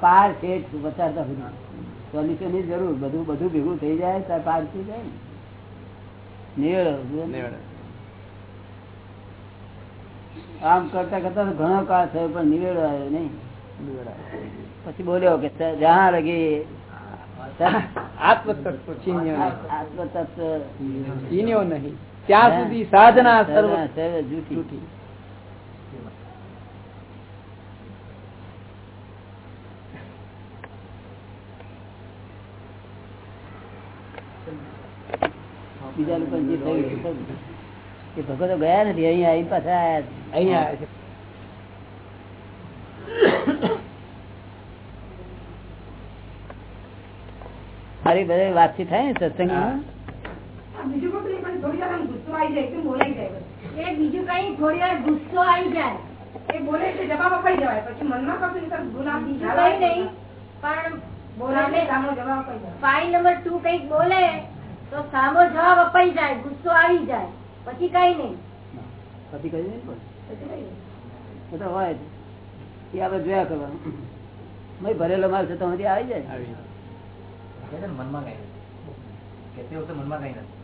પાર છે બચાવતા સુધી સોલ્યુશનની જરૂર બધું બધું ભેગું થઈ જાય ત્યારે પાર થઈ જાય ને. આમ કરતા કરતા ઘણો કાળ થયો પણ નિવેડો આવ્યો નહીં. પછી બોલ્યો કે જ્યાં લગી આત્મતત્વ ચીન્યો નહીં. આત્મતત્વ ચીન્યો નહીં. ત્યાં સુધી સાધના સર્વ સર્વ જૂઠી બીજા લોકો જે થયું એ ભગતો ગયા નથી અહીંયા આવી પાછા અહીંયા મારી બધે વાતચીત થાય ને સત્સંગમાં? બીજું કોઈ પણ થોડી વાર આમ ગુસ્સો આવી જાય બોલાઈ જાય એ બીજું કઈ થોડી વાર ગુસ્સો આવી જાય. એ બોલે જવાબ અપાઈ જવાય. પછી મનમાં કશું નહીં પણ બોલાવે જવાબ અપાઈ જાય ફાઇલ નંબર ટુ કંઈક બોલે. તો સામો જવાબ અપાઈ જાય ગુસ્સો આવી જાય. પછી કઈ નઈ પછી કહ્યું નહીં પણ. કઈ. તો હોય એ આપણે જોયા કરવાનું. ભાઈ ભરેલો માલ છે તો આવી જાય. મનમાં કઈ નથી. વખતે મનમાં કઈ નથી.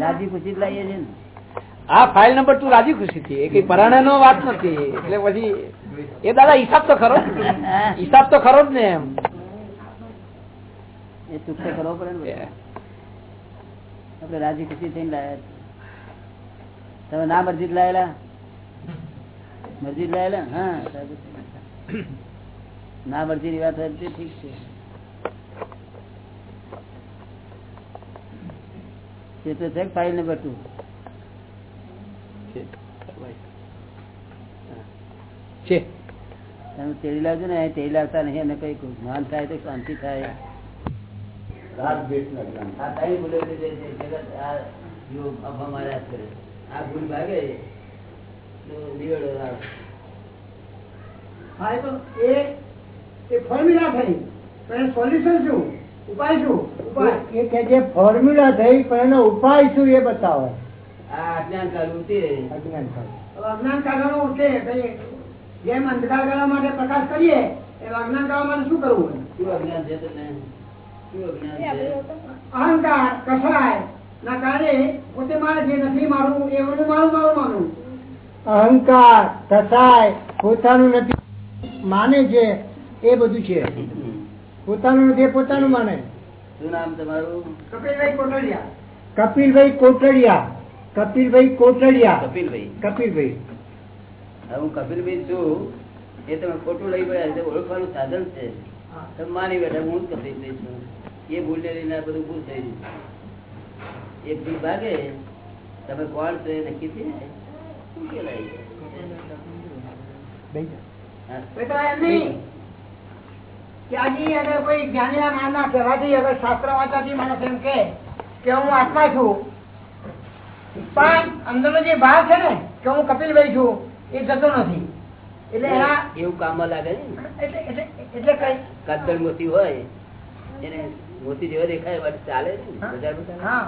રાજી પૂછી જ લાવીએ છીએ. હા? ફાઇલ નંબર તું રાજી ખુશી થી એ કઈ પરાણે નો વાત નથી. એટલે પછી એ દાદા હિસાબ તો ખરો હિસાબ તો ખરો જ ને એમ. એ ચૂક તો કરવો પડે ને ભાઈ. રાજી ખુશી થઈને લાયા તમે ના મરજી લાયેલા? મરજી લાયેલા? હા ના મરજી ની વાત ઠીક છે. એ તો છે ફાઇલ નંબર ટુ છે. તમે તેડી લાવજો ને તેડી લાવતા નહીં અને કઈ જ્ઞાન થાય તો શાંતિ થાય. ફોર્મ્યુલા થઈ. પણ એનું સોલ્યુશન શું? ઉપાય શું? ઉપાય. એ કે જે ફોર્મ્યુલા થઈ પણ એનો ઉપાય શું એ બતાવે. અજ્ઞાન કાઢવું તે અજ્ઞાન કાળ. હવે અજ્ઞાન કાઢવાનું છે જેમ અંધકાર કરવા માટે પ્રકાશ કરીએ એમ અજ્ઞાન કરવા માટે શું કરવું શું અજ્ઞાન છે તમને શું અજ્ઞાન છે? અહંકાર કસરાય ના કારણે પોતે મારે જે નથી મારું એ મારું મારું માનું અહંકાર કસાય પોતાનું નથી. માને છે એ બધું છે. પોતાનું નથી પોતાનું માને. શું નામ તમારું? કપિલભાઈ કોટડિયા. કપિલભાઈ કોટડિયા. કપિલભાઈ કોટડિયા. કપિલભાઈ. કપિલભાઈ. હું કપિલભાઈ છું. એ તમે ખોટું લઈ ગયા છે. ઓળખવાનું સાધન છે. તમે માની બેઠા હું જ કપિલભાઈ છું. એ ભૂલને લઈને બધું ભૂલ થઈ ગયું. એ ભૂલ ભાગે. તમે કોણ છો એ નક્કી થઈ જાય ઉકેલાઈ જાય. હા. તો તો એમ નહીં કે આજે અગર કોઈ જ્ઞાનીના માનના કહેવાથી હવે શાસ્ત્ર વાંચવાથી માણસ એમ કે કે હું આત્મા છું. પણ અંદરનો જે ભાવ છે ને કે હું કપિલભાઈ છું એ જતો નથી. એટલે એના એવું કામમાં લાગે ને. એટલે એટલે કઈ કાતર મોતી હોય એને મોતી જેવો દેખાય ચાલે હા.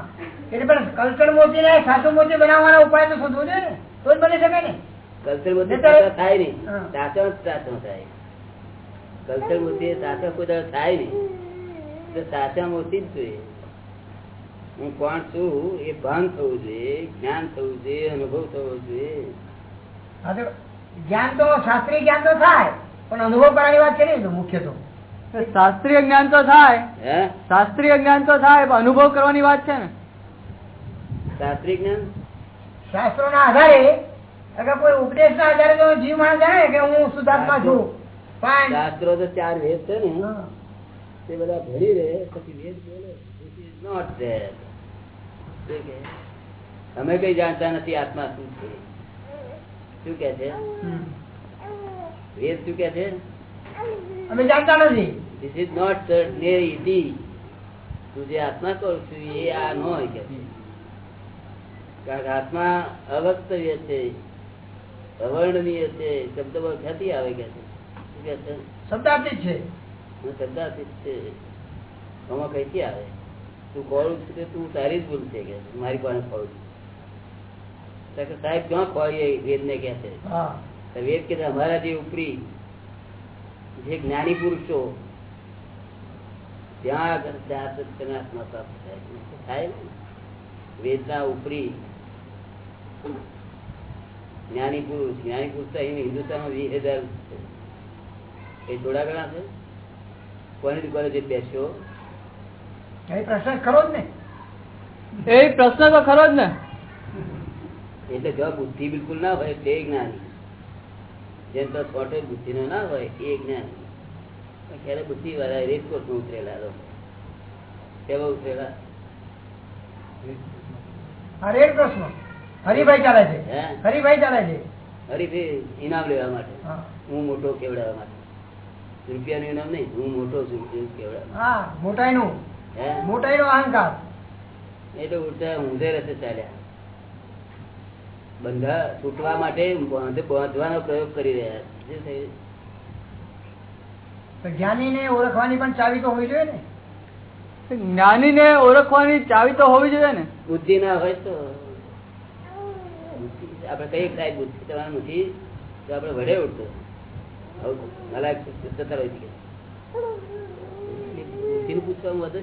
એટલે પણ કલ્ચર મોતી ને સાસુ મોતી બનાવવાના ઉપાય તો શોધવો જોઈએ ને. તો જ બની શકે ને. કલ્ચર મોતી થાય નહીં. સાચો સાચો થાય. કલ્ચર મોતી સાચો કોઈ થાય નહીં. તો સાચા મોતી જ જોઈએ. હું કોણ છું એ ભાન થવું જોઈએ જ્ઞાન થવું જોઈએ અનુભવ થવો જોઈએ. જ્ઞાન તો શાસ્ત્રીય જ્ઞાન તો થાય પણ અનુભવ કરવાની વાત કરી મુખ્ય તો શાસ્ત્રીય જ્ઞાન તો થાય. શાસ્ત્રીય જ્ઞાન તો થાય પણ અનુભવ કરવાની વાત છે ને. શાસ્ત્રીય જ્ઞાન? શાસ્ત્રોના આધારે અગર કોઈ ઉપદેશના આધારે તો જીવ માણસ જાણે કે હું સુધાર્થમાં છું પણ શાસ્ત્રો તો ચાર વેદ છે ને. તે બધા ભરી રહે પછી વેદ બોલે ઇઝ નોટ કે? અમે કઈ જાણતા નથી આત્મા શું છે? શું કે છે? વેદ શું કે છે? અમે જાણતા નથી. ધીસ ઇઝ નોટ ઇઝી તું જે આત્મા કરું છું એ આ ન હોય કે. કારણ કે આત્મા અવક્તવ્ય છે અવર્ણનીય છે શબ્દ પર ખ્યાતિ આવે કે છે? શું કે છે? શબ્દાર્થી છે. જ છે. આમાં કઈથી આવે? તું ખોળું છું કે તું તારી જ ભૂલ છે કે મારી પાસે ખોળું છું. સાહેબ ક્યાં ખોળીએ વેદ ને કે છે. વેદ કે અમારા જે ઉપરી જે જ્ઞાની પુરુષો ત્યાં આગળ ત્યાં આત્મા પ્રાપ્ત થાય? વેદના ઉપરી જ્ઞાની પુરુષ જ્ઞાની પુરુષ તો અહીં હિન્દુસ્તાનમાં વીસ હજાર એ થોડા ઘણા છે? કોની દુકાને જે બેસ્યો? એ પ્રશ્ન ખરો જ ને. એ પ્રશ્ન તો ખરો જ ને. એટલે જો બુદ્ધિ બિલકુલ ના હોય તે જ્ઞાની. જેમ તો છોટો બુદ્ધિ નો ના હોય એ જ્ઞાની. ક્યારે બુદ્ધિ વાળા રેસકોર્સમાં ઉતરેલા લોકો કેવા ઉતરેલા? પ્રશ્ન હરિભાઈ ચાલે છે. હે? હરિભાઈ ચાલે છે. હરીફે ઇનામ લેવા માટે. હું. મોટો કેવડાવવા માટે? રૂપિયાનું ઇનામ નહીં હું મોટો છું કેવડાવવા હા મોટાઈનું અહંકાર. એટલે ઉલટા ઊંધે રસ્તે ચાલ્યા. બંધા છૂટવા માટે બાંધવાનો પ્રયોગ કરી રહ્યા છે. થયું? જ્ઞાનીને ઓળખવાની પણ ચાવી તો હોવી જોઈએ ને. જ્ઞાની ને ઓળખવાની ચાવી તો હોવી જોઈએ ને. બુદ્ધિ ના હોય તો આપડે આપણે કઈ સાહેબ બુદ્ધિ? તમારે નથી તો આપણે વડે ઉઠતો હવે મલાક જતા રહી છે. બુદ્ધિ નું પૂછવાનું વધુ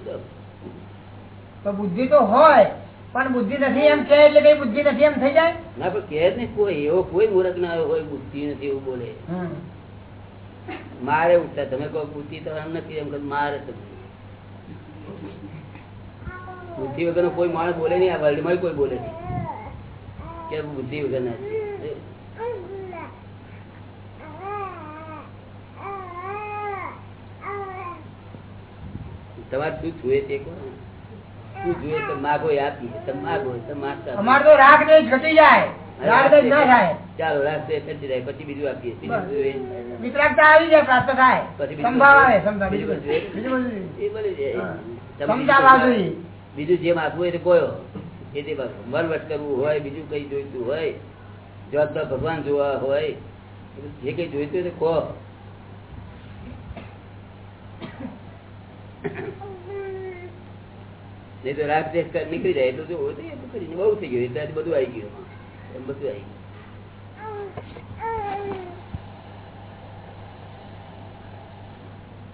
છે બુદ્ધિ તો હોય પણ બુદ્ધિ નથી એમ કે એટલે કઈ બુદ્ધિ નથી એમ થઈ જાય? ના પણ કહે નહીં કોઈ એવો કોઈ મૂર્ખ ના હોય બુદ્ધિ નથી એવું બોલે. મારે ઉઠતા તમે કોઈ બુદ્ધિ તો એમ નથી એમ મારે તમે બુદ્ધિ. વગર કોઈ માણસ બોલે નહીં આ વર્લ્ડમાં કોઈ બોલે નહીં. કે બુદ્ધિ વગર ના તમારે શું જોઈએ છે શું જોઈએ તો માગો આપી તમે માગો અમારે તો રાગ દેશ ઘટી જાય. ચાલો જાય. પછી બીજું આપીએ. બીજું શું જોઈએ? વિતરાગતા આવી જાય પ્રાપ્ત થાય. પછી બીજું સંભાવ આવે બધું- સમજા બીજું બીજું બધું બીજું બધું એ બની જાય. હા. તમે સમજા બીજું બાજુએ. બીજું જે માગવું હોય તે કોયો? એ તે. વનવટ કરવું હોય બીજું કઈ જોઈતું હોય જવાબદાર ભગવાન જોવા હોય જે કઈ જોઈતું હોય તે કહો. નહીં તો રાગ દેશ નીકળી જાય જો તો એટલું બહુ થઈ ગયું એટલે બધું આવી ગયું. એમ બધું આવી ગયું.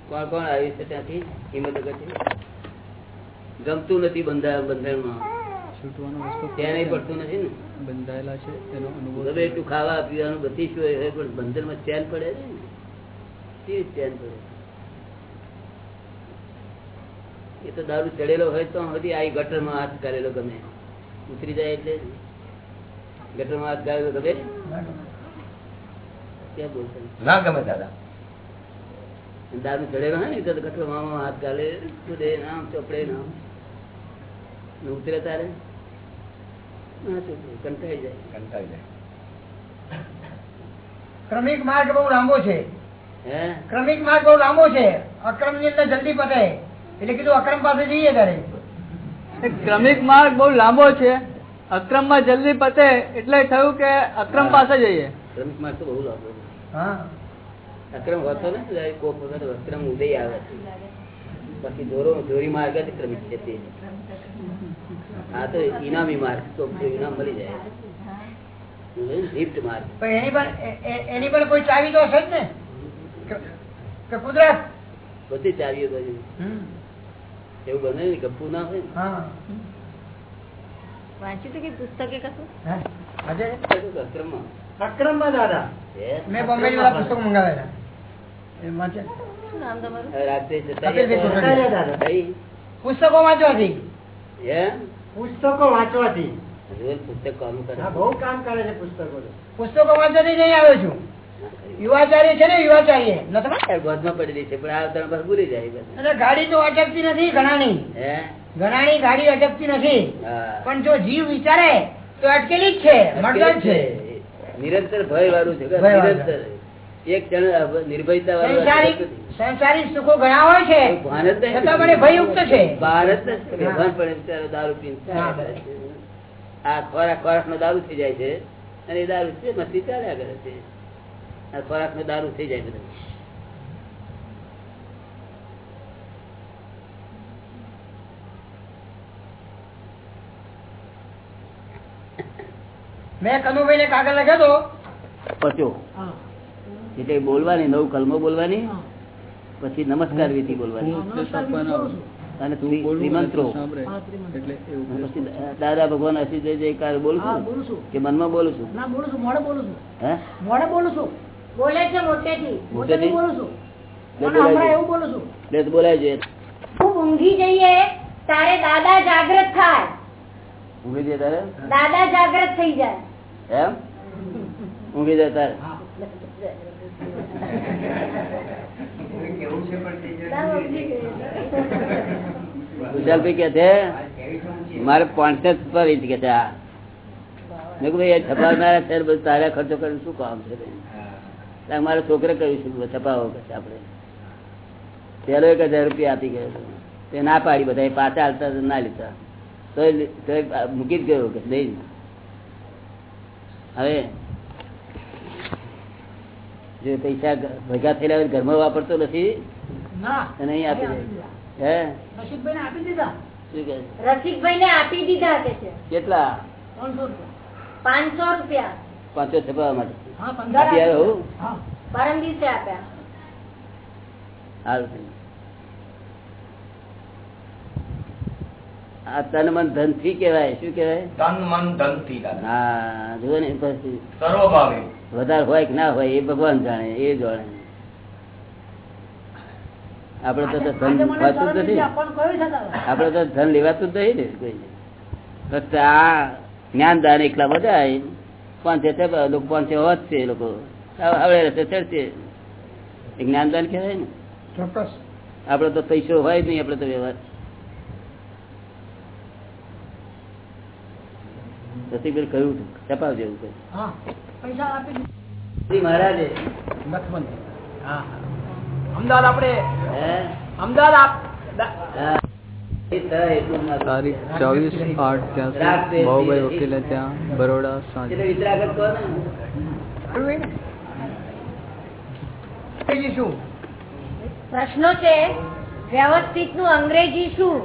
કોણ કોણ આવ્યું છે ત્યાંથી? હિંમતનગરથી? ગમતું નથી બંધાય બંધારણમાં છૂટવાનો રસ્તો ત્યાં નહીં પડતું નથી ને. બંધાયેલા છે એનો અનુભવ હવે એટલું ખાવા પીવાનું બધી શું પણ બંધનમાં ચેન પડે છે ને. ચેન પડે? એ તો દારૂ ચડેલો હોય તો હજી આ ગટરમાં હાથ કરેલો ગમે. ઉતરી જાય એટલે ગટરમાં હાથ કરેલો ગમે? ના ગમે દાદા. દારૂ ચડેલો હોય ને તો ગટરમાં હાથ ગાલે કૂદે નામ ચોપડે નામ. ઉતરે તારે? કંટાઈ જાય. કંટાઈ જાય. ક્રમિક માર્ગ બહુ લાંબો છે. હે? ક્રમિક માર્ગ બહુ લાંબો છે. અક્રમની અંદર જલ્દી પતે. એટલે કીધું અક્રમ પાસે જઈએ ત્યારે. ક્રમિક માર્ગ બહુ લાંબો છે. અક્રમમાં જલ્દી પતે એટલે થયું કે અક્રમ પાસે જઈએ. ક્રમિક માર્ગ તો બહુ લાંબો અક્રમ હોતો ને કોક વખત અક્રમ ઉદય આવે પછી ધોરો ધોરી માર્ગ જ ક્રમિક છે તે. આ તો ઇનામી માર્ગ તો ઇનામ મળી જાય. લિફ્ટ માર્ગ. પણ એની પણ એની પણ કોઈ ચાવી તો હશે જ ને? કે- કુદરત? બધી ચાવીઓ બાજુ એવું બને ને ગપુ ના. હોય વાંચ્યું કે પુસ્તકે કશું? હે? આજે? ને અક્રમમાં. અક્રમમાં દાદા. મેં બોમ્બે થી બધા પુસ્તકો મંગાવેલા? પુસ્તકો વાંચવાથી? પુસ્તકો વાંચવાથી? રોજ પુસ્તક કામ કરે. હા, બહુ કામ કરે છે પુસ્તકો તો. પુસ્તકો વાંચવાથી નહીં આવ્યો છું. યુવાચાર્ય છે ને યુવાચાર્ય. નથી ગોદમાં પડેલી છે પણ આ અવતાર પર ભૂલી જાય ગાડી તો અટકતી નથી ઘણાની. ઘણાની ગાડી અટકતી નથી. પણ જો જીવ વિચારે તો અટકેલી જ છે નિરંતર ભય વાળું છે. નિરંતર એક જણ નિર્ભયતા વાળું સંસારિક સુખો ઘણા હોય છે છતાં પણ એ ભયયુક્ત છે. ભારત. બિચારો દારૂ પીને. આ ખોરાક ખોરાક નો દારૂ થઈ જાય છે અને એ દારૂ છે મસ્તી ચાલ્યા કરે છે. ખોરાક ને દારૂ થઈ જાય બધું. મેં કનુભાઈ લખ્યો હતો બોલવાની નવ કલમો બોલવાની પછી નમસ્કાર વિધિ પછી દાદા ભગવાન હસી જય જયકાર બોલું છું કે મનમાં બોલું છું? બોલું છું. મોડે બોલું છું. હે? મોડે બોલું છું. બોલે છે મોટેથી. મોટેથી? છું. ઊંઘી જઈએ તારે દાદા જાગ્રત થાય. ઊંઘી જાય તારે? દાદા જાગ્રત થઈ જાય. એમ? ઊંઘી જાય તારે? વિશાલભાઈ કે છે મારે પાંચ પર ઇંચ કે છે આ. મેં કીધું એ છપાવનારા છે બધું તારે ખર્ચો કરીને શું કામ છે? મારે છોકરે કહ્યું છે છપાવો પછી છે આપણે. પેલો એક હજાર રૂપિયા આપી ગયો તે ના પાડી બધા પાછા હાલતા ના લીધા. તો મૂકી જ ગયો કે દઈ હવે જો પૈસા ભેગા થયેલા હોય ઘરમાં વાપરતો નથી? નહીં આપી દે. હે? આપી દીધા? રસિકભાઈ ને આપી દીધા કેટલા? પાંચસો રૂપિયા. પાંચસો છપાવવા માટે. આપી આવ્યો પરમ દિવસે આપ્યા. સારું આ તન મન ધનથી કેવાય શું કેવાય તન મન ધનથી હા જુઓ ને પછી. સર્વભાવે. વધારે હોય કે ના હોય એ ભગવાન જાણે એ જાણે. આપડે તો ધન લેવાતું જ નથી. આપડે તો ધન લેવાતું જ નહીં ને કોઈ ફક્ત આ જ્ઞાનદાન એકલા બધા પાંચે લોકો પાંચે વધશે લોકો. હવે રસ્તે ચડશે એ જ્ઞાનદાન કહેવાય ને. ચોક્કસ. આપડે તો પૈસો હોય નહીં આપડે તો વ્યવહાર. રસિકભાઈ કહ્યું દીધા શ્રી મહારાજે. અમદાવાદ આપડે. અમદાવાદ તારીખ ચોવીસ આઠ ત્યાં ભાઉભાઈ વકીલે ત્યાં બરોડા સાંજે. પ્રશ્નો છે વ્યવસ્થિતનું અંગ્રેજી શું?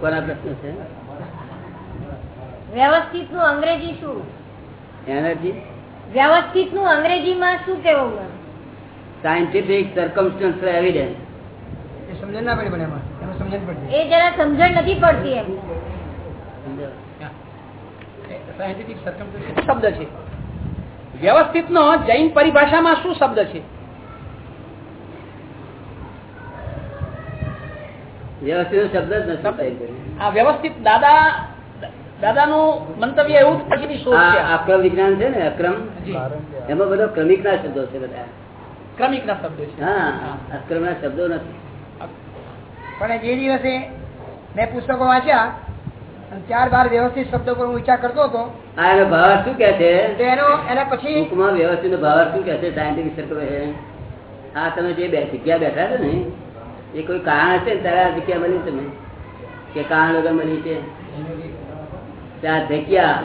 કોના પ્રશ્ન છે? વ્યવસ્થિતનું અંગ્રેજી શું? એનર્જી? વ્યવસ્થિતનું અંગ્રેજીમાં શું કેવું સાયન્ટિફિક સર્કમસ્ટન્સ એવિડન્સ સમજણ ના પડી પણ સમજણ પડતી એ જરા સમજણ નથી પડતી એમ. સાયન્ટિફિક સર્કમસ્ટન્સ શબ્દ છે? વ્યવસ્થિત નો જૈન પરિભાષામાં શું શબ્દ છે? વ્યવસ્થિત શબ્દ નથી વ્યવસ્થિત દાદા દાદાનું મંતવ્ય એવું જ પછીની શોધ છે. આ અક્રમ વિજ્ઞાન છે ને અક્રમ એમાં બધો ક્રમિક ના શબ્દો છે બધા. ક્રમિક ના શબ્દો છે. હા અક્રમ ના શબ્દો નથી. પણ જે દિવસે મેં પુસ્તકો વાંચ્યા ત્યારબાદ વ્યવસ્થિત શબ્દો પર હું વિચાર કરતો હતો. એનો ભાવ શું કે છે? એનો એના પછી ટૂંકમાં વ્યવસ્થિત ભાવ શું કે છે સાયન્ટિફિક સર્કલ છે આ તમે જે બે જગ્યા બેઠા છો ને એ કોઈ કારણ હશે ને ત્યારે આ જગ્યા બની તમે? કે કારણ વગર બની છે? ત્યાં જગ્યા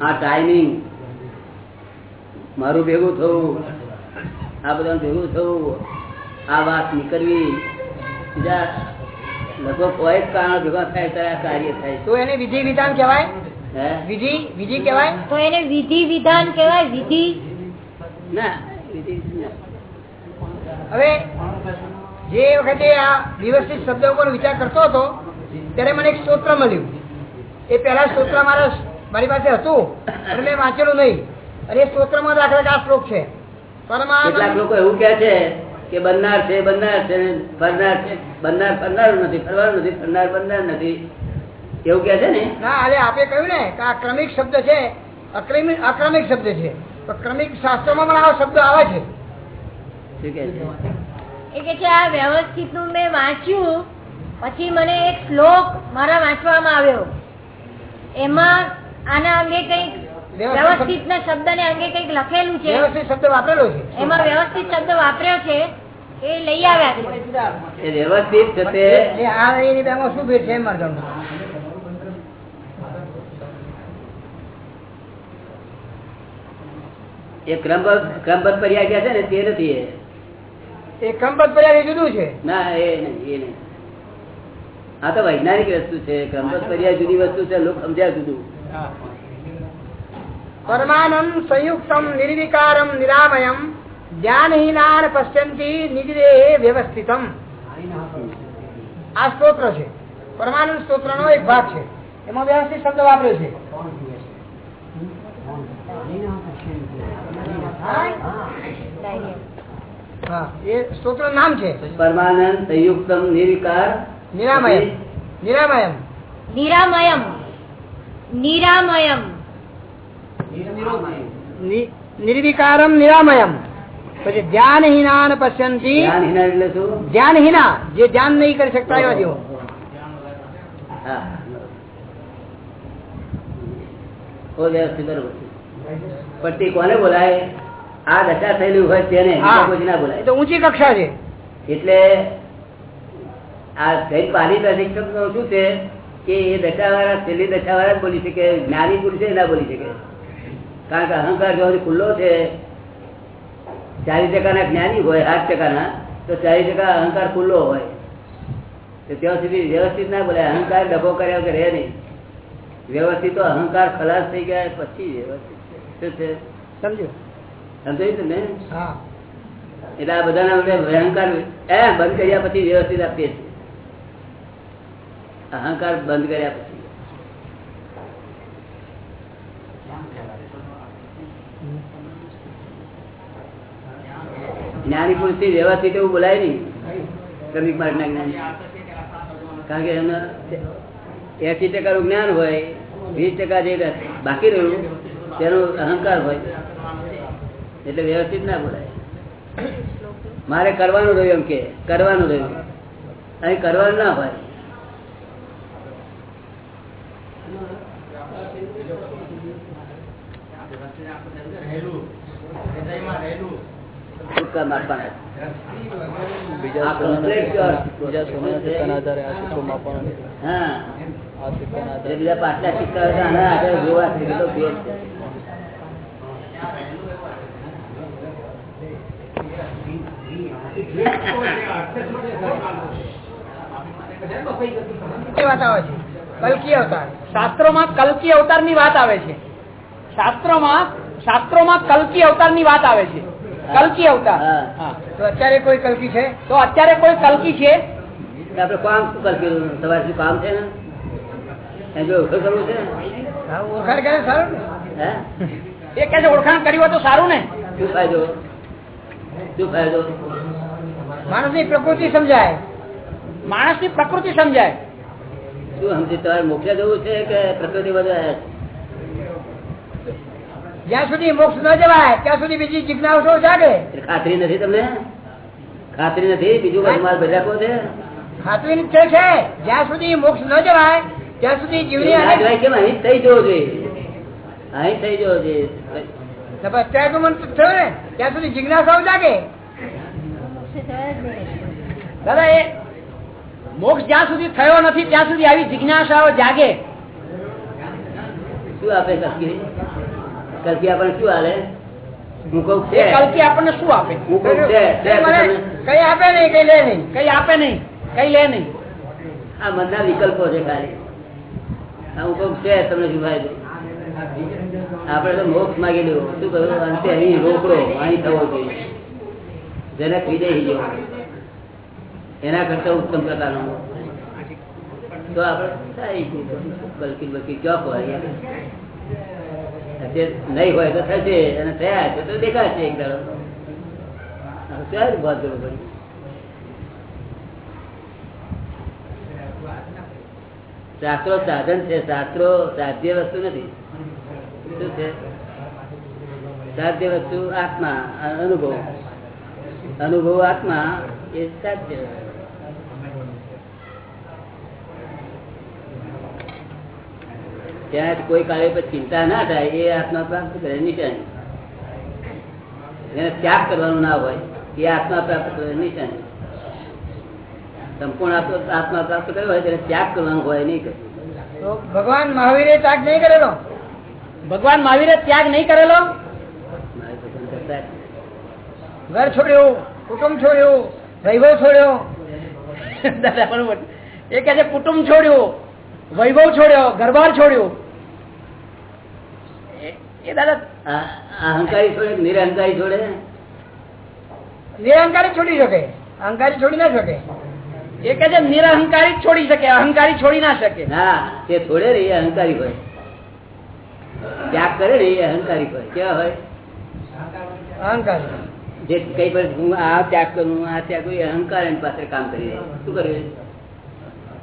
આ ટાઈમિંગ મારું ભેગું થવું. આ બધા ભેગું થવું આ વાત નીકળવી બીજા લગભગ કોઈ જ કારણ ભેગા થાય ત્યારે આ કાર્ય થાય. તો એને વિધિ વિધાન કહેવાય? હે? વિધિ? વિધિ કહેવાય? તો એને વિધિ વિધાન કહેવાય વિધિ? ના વિધિ હવે જે વખતે આ વ્યવસ્થિત શબ્દો પર વિચાર કરતો હતો ત્યારે મને એક સ્તોત્ર મળ્યું. એ પહેલા સ્તોત્ર મારા મારી પાસે હતું પણ મેં વાંચેલું નહીં. અને એ સ્તોત્રમાં દાખલા આ શ્લોક છે. કેટલાક લોકો એવું કે છે કે બનનાર છે બનનાર છે ફરનાર છે. બનનાર ફરનારું નથી ફરવાનું નથી ફરનાર બનનાર નથી. એવું કે છે ને? ના અરે આપે કહ્યું ને કે આ ક્રમિક શબ્દ છે. અક્રમિક અક્રમિક શબ્દ છે. તો ક્રમિક શાસ્ત્રોમાં પણ આવો શબ્દ આવે છે. શું કે છે? એ કે છે આ વ્યવસ્થિતનું મેં વાંચ્યું પછી મને એક શ્લોક મારા વાંચવામાં આવ્યો. એમાં આના અંગે કંઈક વ્યવસ્થિત ના શબ્દ ને અંગે કંઈક લખેલું છે. વ્યવસ્થિત શબ્દ વાપરેલો છે. એમાં વ્યવસ્થિત શબ્દ વાપર્યો છે. એ લઈ આવ્યા છે. એ વ્યવસ્થિત છે તે. આ એની બેમાં શું ભેટ છે એમ એ ક્રમબદ્ધ ક્રમબદ્ધ પર્યાય કે છે ને? તે નથી એ. એ ક્રમબદ્ધ પર્યા જુદું છે. ના એ નહીં એ નહીં આ તો વૈજ્ઞાનિક વસ્તુ છે. ક્રમબદ્ધ પર્યા જુદી વસ્તુ છે લોકો સમજ્યા જુદું. પરમાનંદ સંયુક્તમ નિર્વિકારમ નિરામયમ જ્ઞાનહીના પશ્યંતી નિજરે વ્યવસ્થિતમ આ સ્તોત્ર છે. પરમાનંદ સ્તોત્ર નો એક ભાગ છે. એમાં વ્યવસ્થિત શબ્દ વાપર્યો છે. હા એ સ્તોત્ર નામ છે. પરમાનંદ સંયુક્તમ નિર્વિકાર નિરામયમ. નિરામયમ. નિરામયમ. નિરામયમ. નિર્વિકારમ નિરામયમ. પછી ધ્યાનહીનાન પશ્યંતી. ધ્યાનહીના જે ધ્યાન નહીં કરી શકતા એવા જેવો. પટ્ટી કોને બોલાય? આ દશા થયેલી હોય તેને ના બોલાય. તો ઊંચી કક્ષા છે. એટલે આ જૈન પાલી શિક્ષક શું છે? કે એ દશાવાળા છેલ્લી દશાવાળા જ બોલી શકે જ્ઞાની પુરુષે ના બોલી શકે. કારણ કે અહંકાર જો હજી ખુલ્લો છે ચાલીસ ટકાના જ્ઞાની હોય આઠ ટકાના તો ચાલીસ ટકા અહંકાર ખુલ્લો હોય. તો ત્યાં સુધી વ્યવસ્થિત ના બોલે અહંકાર ડબો કર્યા વગર રહે નહીં. વ્યવસ્થિત તો અહંકાર ખલાસ થઈ ગયા પછી વ્યવસ્થિત શું છે? સમજો. સમજાયું તમને હા. એટલે આ બધાના વડે અહંકાર એ બંધ કર્યા પછી વ્યવસ્થિત આપીએ છીએ. અહંકાર બંધ કર્યા પછી. જ્ઞાની પુરુષથી વ્યવસ્થિત એવું બોલાય નહીં. શ્રમિક માર્ગ ના જ્ઞાની. કારણ કે એના એસી ટકાનું જ્ઞાન હોય, વીસ ટકા જે બાકી રહ્યું, તેનો અહંકાર હોય. એટલે વ્યવસ્થિત ના બોલાય. મારે કરવાનું રહ્યું એમ કે, કરવાનું રહ્યું. અહીં કરવાનું ના હોય ટૂંકા મારવાના. બીજા આ સોનાના complete સિક્કા- pure. બીજા સોનાના સિક્કાના આધારે આ સિક્કો માપવાનો હા આ સિક્કાના એટલે બીજા સિક્કા આના આગળ જોવા કેટલો આવે છે. કલ્કી અવતાર. શાસ્ત્રોમાં કલ્કી અવતારની વાત આવે છે. શાસ્ત્રોમાં શાસ્ત્રોમાં કલ્કી અવતારની વાત આવે છે. કલ્કી અવતાર. તો અત્યારે કોઈ કલકી છે? તો અત્યારે કોઈ કલકી છે? આપડે કામ શું કલકી તમારે શું કામ છે ને? એ કરવું છે ઓળખાણ કરે સારું ને? એ કે ઓળખાણ કરી હોય તો સારું ને? શું ફાયદો? શું ફાયદો? માણસની પ્રકૃતિ સમજાય. માણસની પ્રકૃતિ સમજાય. શું સમજી? તમારે મોક્ષે જવું છે કે પ્રકૃતિ બધા જ્યાં સુધી મોક્ષ ન જવાય ત્યાં સુધી બીજી જિજ્ઞાસો જાગે. ખાતરી નથી તમને? ખાતરી નથી? બીજું કઈ માલ ભજાકો છે? ખાતરી છે છે. જ્યાં સુધી મોક્ષ ન જવાય ત્યાં સુધી જીવની અહીં થઈ જવો જોઈએ? અહીં થઈ જવો જોઈએ. તો મન થયું ને ત્યાં સુધી જિજ્ઞાસાઓ જાગે. દાદા એ મોક્ષ જ્યાં સુધી થયો નથી ત્યાં સુધી આવી જિજ્ઞાસાઓ જાગે. શું આપે કલકી આપણને શું હાલે? હું કઉ એ છે કલ્કી આપણને શું આપે? હું કહું છે, છે એ મને તમને. કઈ આપે નહીં કઈ લે નહીં કઈ આપે નહીં કઈ લે નહીં. આ મનના વિકલ્પો છે ખાલી. હું કઉ છે તમને શું ફાયદો આપણે તો મોક્ષ માગી લેવો. શું કહ્યું અંતે અહીં રોકડો અહીં થવો જોઈએ. જેને વિદેહી જેવો. એના કરતા ઉત્તમ પ્રકાર તો આપડે કલકી બલકી ચોક હોય અત્યારે નહીં હોય તો થશે, અને થયા છે તો દેખાશે એક દાડો. શાસ્ત્રો સાધન છે, શાસ્ત્રો સાધ્ય વસ્તુ નથી. શું છે? સાધ્ય વસ્તુ આત્મા, અનુભવ. અનુભવ આત્મા એ સાધ્ય. ત્યાં કોઈ કાળે પર ચિંતા ના થાય એ આત્મા પ્રાપ્ત કરે નિશાની. એને ત્યાગ કરવાનું ના હોય એ આત્મા પ્રાપ્ત કરે નિશાની. સંપૂર્ણ આત્મા પ્રાપ્ત કર્યો હોય તેને ત્યાગ કરવાનો હોય નહીં કશું ભગવાન મહાવીરે ત્યાગ નહીં કરેલો? ભગવાન મહાવીરે ત્યાગ નહીં કરેલો? ઘર છોડ્યું કુટુંબ છોડ્યું વૈભવ છોડ્યો. દાદા એ કે છે કુટુંબ છોડ્યું. વૈભવ છોડ્યો ઘરબાર છોડ્યો. એ- દાદા અહંકારી છોડે નિરહંકારી છોડે? નિરહંકારી છોડી શકે અહંકારી છોડી ના શકે. એ કે છે નિરહંકારી છોડી શકે અહંકારી છોડી ના શકે. હા તે છોડે ને એ અહંકારી હોય. ત્યાગ કરે ને એ અહંકારી હોય. કેવા હોય? અહંકારી. જે કઈ પણ હું આ ત્યાગ કરું આ ત્યાગ કરું અહંકાર એની પાસે કામ કરી રહે શું કરે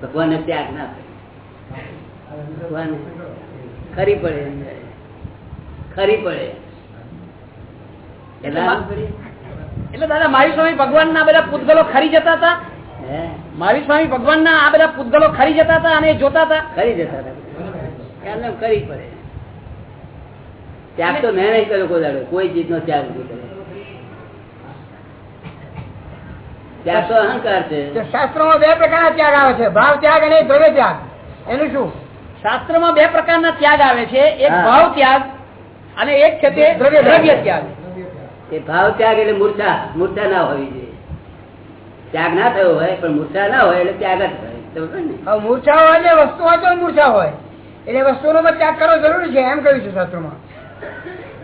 ભગવાન ત્યાગ ના કરે ખરી પડે ખરી પડે. એટલે દાદા મારી સ્વામી ભગવાન ના બધા પૂતગલો ખરી જતા હતા? મારી સ્વામી ભગવાન ના આ બધા પૂતગલો ખરી જતા હતા અને જોતા હતા? ખરી જતા હતા. ખરી પડે? ત્યાગ તો મેં નહીં કર્યો કોઈ દાડો. કોઈ ચીજ નો ત્યાગ નહીં કર્યો. ત્યાગ તો અહંકાર છે. શાસ્ત્રો શાસ્ત્રોમાં બે પ્રકારના ત્યાગ આવે છે. ભાવ ત્યાગ અને દ્રવ્ય ત્યાગ. એનું શું? શાસ્ત્રમાં બે પ્રકારના ત્યાગ આવે છે. એક ભાવ ત્યાગ અને એક છે તે દ્રવ્ય ત્યાગ. એ ભાવ ત્યાગ એટલે મૂર્છા. મૂર્છા ના હોવી જોઈએ. ત્યાગ ના થયો હોય પણ મૂર્છા ના હોય એટલે ત્યાગ જ હોય? મૂર્છા હોય એટલે વસ્તુ હોય તો મૂર્છા હોય. એટલે વસ્તુનો પણ ત્યાગ કરવો જરૂરી છે એમ કહ્યું છે શાસ્ત્રોમાં.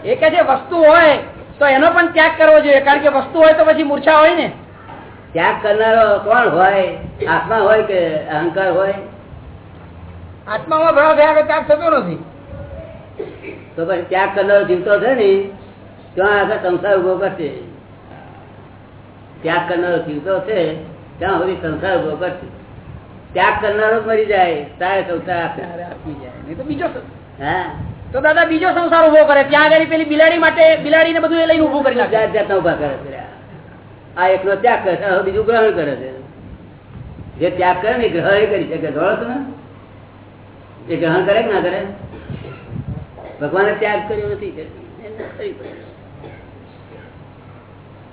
એ કે છે વસ્તુ હોય તો એનો પણ ત્યાગ કરવો જોઈએ કારણ કે વસ્તુ હોય તો પછી મૂર્છા હોય ને. ત્યાગ કરનારો કોણ હોય? આત્મા હોય કે અહંકાર હોય? આત્મામાં ભાવ થયા વગર ત્યાગ થતો નથી. તો પછી ત્યાગ કરનારો જીવતો છે ને ત્યાં આગળ સંસાર ઊભો કરશે. ત્યાગ કરનારો જીવતો છે ત્યાં સુધી સંસાર ઊભો કરશે. ત્યાગ કરનારો મરી જાય તારે સંસાર આપે. નહીં તો બીજો હા? તો દાદા બીજો સંસાર ઊભો કરે ત્યાં આગળ પેલી બિલાડી માટે બિલાડી ને બધું એ લઈને ઉભું કરી જાત જાતના ઊભા કરે છે. આ એકનો ત્યાગ કરે છે બીજું ગ્રહણ કરે છે. જે ત્યાગ કરે ને ગ્રહ ગ્રહણ કરી શકે જોડો છો ને? એ ગ્રહણ કરે કે ના કરે? ભગવાને ત્યાગ કર્યો નથી.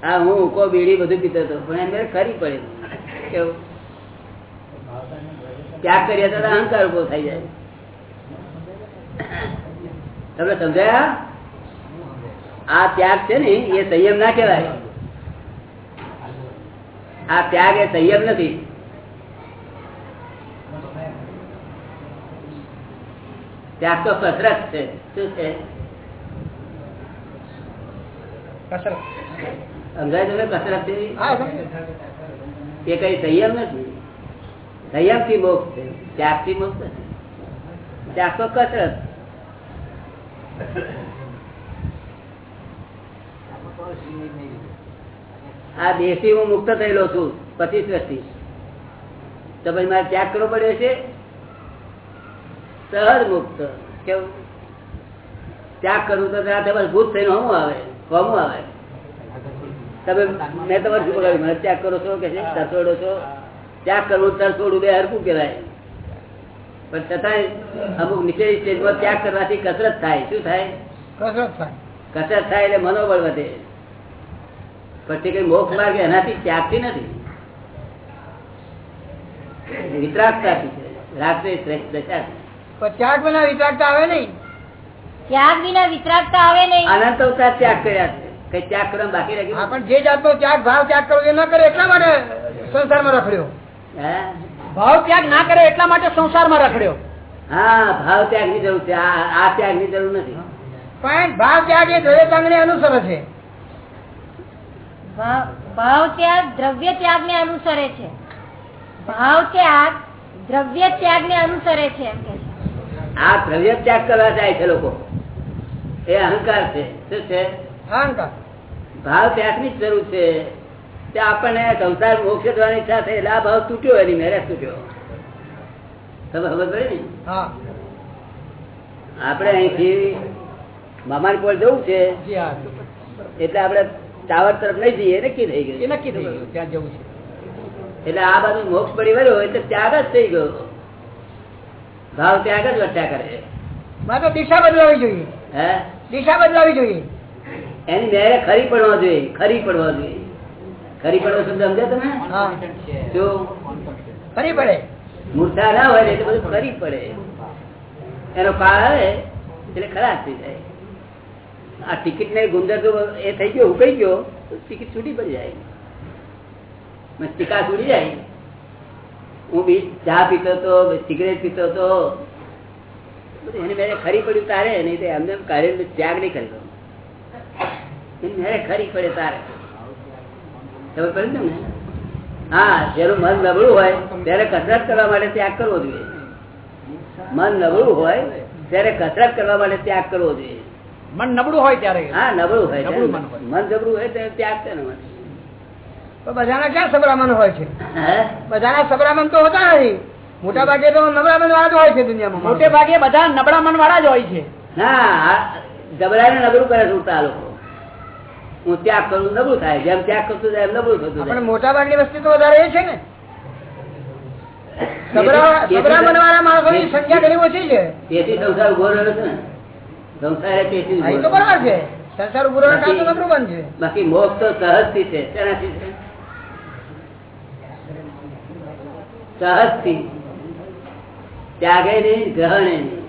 આ હું ઉકો, બીડી બધું પીતો હતો, પણ એમને ખરી પડે કેવું? ત્યાગ કરીએ તો અહંકાર ઊભો થઈ જાય. તમે સમજાયા? આ ત્યાગ છે ને, એ સંયમ ના કહેવાય. આ ત્યાગ એ સંયમ નથી. ત્યાગ તો કસરત છે. શું છે? સમજાય તમે કસરત હા સમજો. એ કઈ સંયમ નથી? સંયમથી મોક્ષ છે. ત્યાગથી મોક્ષ નથી. ત્યાગ તો કસરત આ દેશી હું મુક્ત થયેલો છું પચીસ વર્ષથી. તો પછી મારે ત્યાગ કરવો પડ્યો છે? સહજ મુક્ત કેવું ત્યાગ કરું તો ત્યાં તમારે ભૂત થઈને હમું આવે હમું આવે. તમે મેં તમારે શું બોલાવ્યું મને ત્યાગ કરો છો કે તરસોડો છો? ત્યાગ કરવું તરસોડું બે હરકું કહેવાય. પણ છતાંય અમુક નીચે સ્ટેજમાં ત્યાગ કરવાથી કસરત થાય. શું થાય? કસરત થાય. કસરત થાય એટલે મનોબળ વધે. પછી કઈ મોક્ષ માર્ગ એનાથી ત્યાગથી નથી. વિતરાગતાથી છે. રાત્રે શ્રેષ્ઠ દશાથી. ત્યાગ વિના વિતરાગતા આવે નહીં. ત્યાગ વિના વિતરાગતા આવે નહીં. અનંત અવતાર ત્યાગ કર્યા છે. કઈ ત્યાગ કરવા બાકી હા પણ જે જાતનો ત્યાગ ભાવ ત્યાગ કરવો એ ન કરે એટલા માટે સંસારમાં રખડ્યો. ભાવ ત્યાગ ના કરે એટલા માટે સંસારમાં રખડ્યો. હા ભાવ ત્યાગની જરૂર છે. આ આ ત્યાગની જરૂર નથી. પણ ભાવ ત્યાગ એ દ્રવ્ય ત્યાગને અનુસરે છે. ભાવ ભાવ ત્યાગ દ્રવ્ય ત્યાગ ને અનુસરે છે. ભાવ ત્યાગ દ્રવ્ય ત્યાગ ને અનુસરે છે એમ કે છે. આ દ્રવ્ય ત્યાગ કરવા જાય છે લોકો. એ અહંકાર છે. શું છે? અહંકાર. ભાવ ત્યાગની જ જરૂર છે. તે આપણને સંસાર મોક્ષ થવાની ઈચ્છા થઈ એટલે આ ભાવ તૂટ્યો એની મેરેજ તૂટ્યો. તમે ખબર પડે ને? આપણે અહીંથી મામાની પોળ જવું છે. એટલે આપણે ટાવર તરફ નહીં જઈએ નક્કી થઈ ગયું. નક્કી થઈ ગયું ત્યાં જવું છે. એટલે આ બાજુ મોક્ષ પડી વળ્યો એટલે ત્યાગ જ થઈ ગયો. ભાવ ત્યાગ જ લટ્યા કરે મારે તો દિશા બદલાવી જોઈએ. હે? દિશા બદલાવી જોઈએ. એની મેરે ખરી પડવા જોઈએ ખરી પડવા જોઈએ. ખરી પડવો શબ્દ સમજે તમે? હા. ખરી પડે. મૂર્છા ના હોય એટલે બધું ખરી પડે. એનો કાળ આવે એટલે ખરાબ થઈ જાય. આ ટિકિટ ને ગુંદર જો એ થઈ ગયો ઉકાઈ ગયો તો ટિકિટ છૂટી પડી જાય. ટીકા છૂટી જાય. હું બી ચા પીતો હતો સિગરેટ પીતો હતો. એને મેં ખરી પડ્યું તારે નહીં તો એમને એમ કાર્ય ત્યાગ નહીં કરી એને મેરે ખરી પડે તારે. ખબર પડે ને? હા જેનું મન નબળું હોય ત્યારે કસરત કરવા માટે ત્યાગ કરવો જોઈએ. મન નબળું હોય ત્યારે કસરત કરવા માટે ત્યાગ કરવો જોઈએ. મન નબળું હોય ત્યારે. હા નબળું હોય નબળું મન હોય. મન નબળું હોય ત્યારે ત્યાગ છે ને મન. તો બધાના ક્યાં સબરામન હોય છે? બધાના સબરામન તો હોતા નથી. મોટા ભાગે તો નબળામન વાળા જ હોય છે દુનિયામાં મોટે ભાગે બધા નબળા મન વાળા જ હોય છે. ના આ નબળું કરે છે લોકો. હું ત્યાગ કરું નબળું થાય. જેમ ત્યાગ કરતું જાય એમ નબળું થતું પણ મોટા ભાગની વસ્તુ તો વધારે એ છે ને. સબરા- તેથી- વાળા માણસોની સંખ્યા ઘણી ઓછી છે. તેથી સંસાર ઊભો રહ્યો છે ને. સંસાર તેથી તો બરાબર છે. સંસાર ઉભું રહેવાનું કામ તો નબળું બંધ છે. બાકી મોક્ષ તો સહજથી છે તેનાથી છે. સહજથી ત્યાગે નહીં, ગ્રહણે નહીં.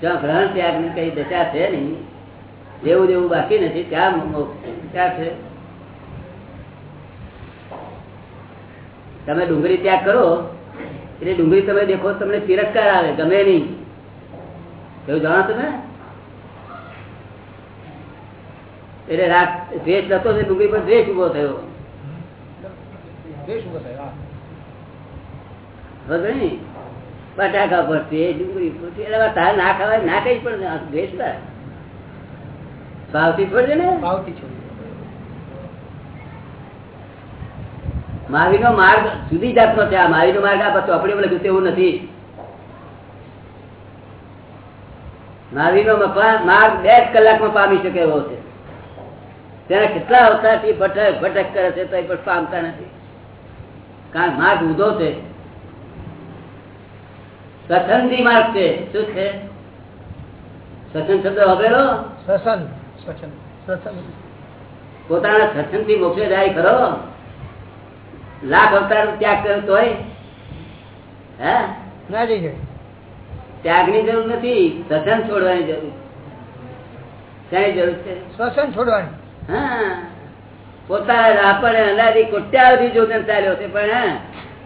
જ્યાં ગ્રહણ ત્યાગની કઈ દશા છે નહીં, જેવું જેવું બાકી નથી, ત્યાં મોક્ષ છે. તમે ડુંગળી ત્યાગ કરો, એટલે ડુંગળી તમે દેખો તમને તિરસ્કાર આવે, ગમે નહીં. એવું જાણો તમે એટલે રાત દ્વેષ નતો છે ડુંગળી પર દ્વેષ ઊભો થયો. ખબર પડી ને? બટાકા પરથી ડુંગળી પરથી એટલે તારે ના ખાવાય ના કઈ પણ ભાવથી છોડજે ને? ભાવથી માવી નો માર્ગ જુદી જાતનો છે. આ માવી નો માર્ગ આ ચોપડીમાં લખ્યું છે એવું નથી. માવી નો માર્ગ બે જ કલાકમાં પામી શકે એવો છે. ત્યારે કેટલા અવતારથી ભટક ભટક કરે છે તો એ પણ પામતા નથી. કારણ કે માર્ગ ઊંધો છે. સ્વચ્છંદી માર્ગ છે. શું છે? સ્વસન શબ્દ હવેલો શ્વસન શ્વસન સ્વસન પોતાના સ્વસનથી મોક્ષે જાય ખરો. લાખ અવતાર ત્યાગ કર્યો તોય. હે? ના જઈ છે ત્યાગની જરૂર નથી. સ્વસન છોડવાની જરૂર. શાની જરૂર છે? સ્વસન છોડવાનું. હા. પોતાના આપણને અનાદી કોટ્યાવધી જોતન ચાલ્યો છે પણ